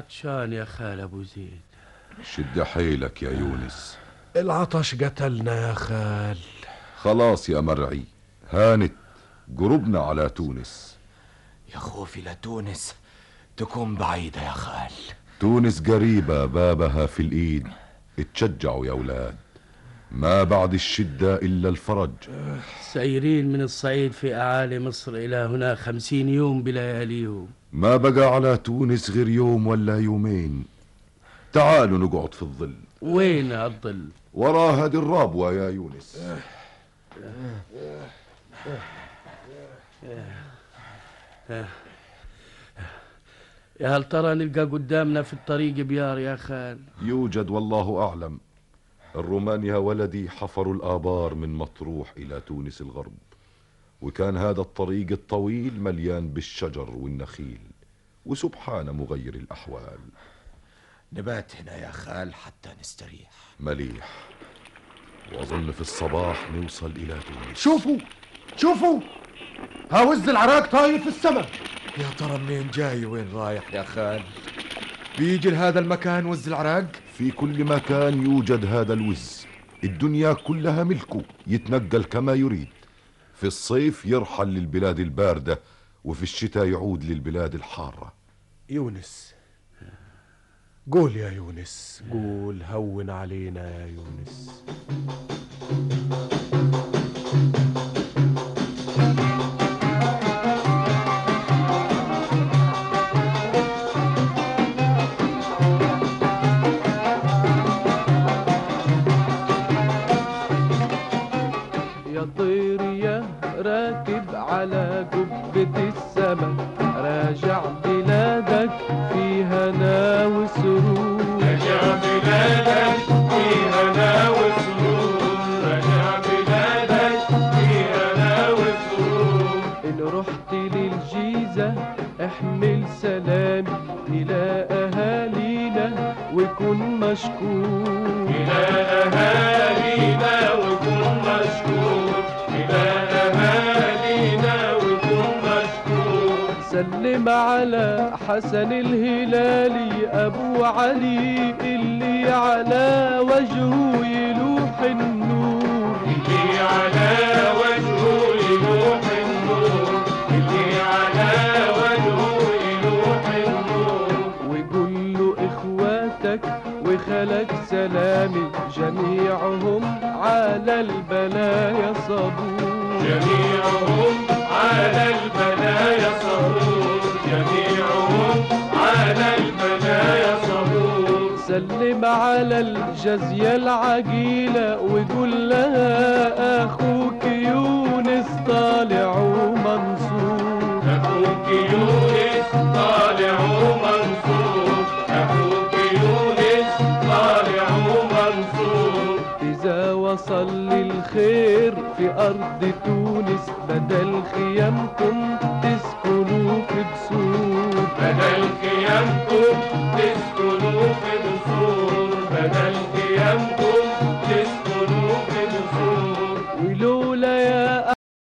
عطشان يا خال أبو زيد. شد حيلك يا يونس. العطش قتلنا يا خال. خلاص يا مرعي هانت قربنا على تونس. يا خوفي لتونس تكون بعيدة يا خال. تونس قريبة بابها في الإيد. اتشجعوا يا أولاد. ما بعد الشدة إلا الفرج. سايرين من الصعيد في أعالي مصر إلى هنا خمسين يوم بلياليهم ما بقى على تونس غير يوم ولا يومين. تعالوا نقعد في الظل. وين الظل؟ ورا هذه الرابوة يا يونس. يا هل ترى نلقى قدامنا في الطريق بيار يا خال؟ يوجد والله أعلم. الرومان يا ولدي حفروا الآبار من مطروح إلى تونس الغرب. وكان هذا الطريق الطويل مليان بالشجر والنخيل وسبحان مغير الأحوال. نبات هنا يا خال حتى نستريح. مليح. وأظن في الصباح نوصل إلى تونس. شوفوا! شوفوا! هاوز العراق طاير في السماء! يا ترى منين جاي؟ وين رايح يا خال؟ بيجي لهذا المكان وز العراق؟ في كل مكان يوجد هذا الوز. الدنيا كلها ملكه يتنقل كما يريد. في الصيف يرحل للبلاد الباردة وفي الشتاء يعود للبلاد الحارة. يونس. قول يا يونس. قول هون علينا يا يونس. راكب على قبة السما راجع بلادك في هنا وسرور رجع بلادك في هنا وسرور رجع بلادك في هنا وسرور إن رحت للجيزة احمل سلامي إلى أهالينا وكن مشكور. إلى أهالينا وكن مشكور. سلم على حسن الهلالي أبو علي اللي على وجهه يلوح النور. اللي على وجهه يلوح النور. اللي على وجهه يلوح النور. وقول له إخواتك وخلك سلامي جميعهم على البلايا صبور. جميعهم سلم على الجزية العجيلة وقول لها أخوك يونس طالع ومنصور. أخوك يونس طالع ومنصور. أخوك يونس طالع ومنصور. إذا وصل للخير في أرض تونس بدل خيامكم